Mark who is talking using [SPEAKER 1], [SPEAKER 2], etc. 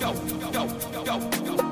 [SPEAKER 1] go, go, go, go, go.